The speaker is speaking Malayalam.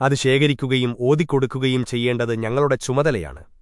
അത് ശേഖരിക്കുകയും ഓതിക്കൊടുക്കുകയും ചെയ്യേണ്ടത് ഞങ്ങളുടെ ചുമതലയാണ്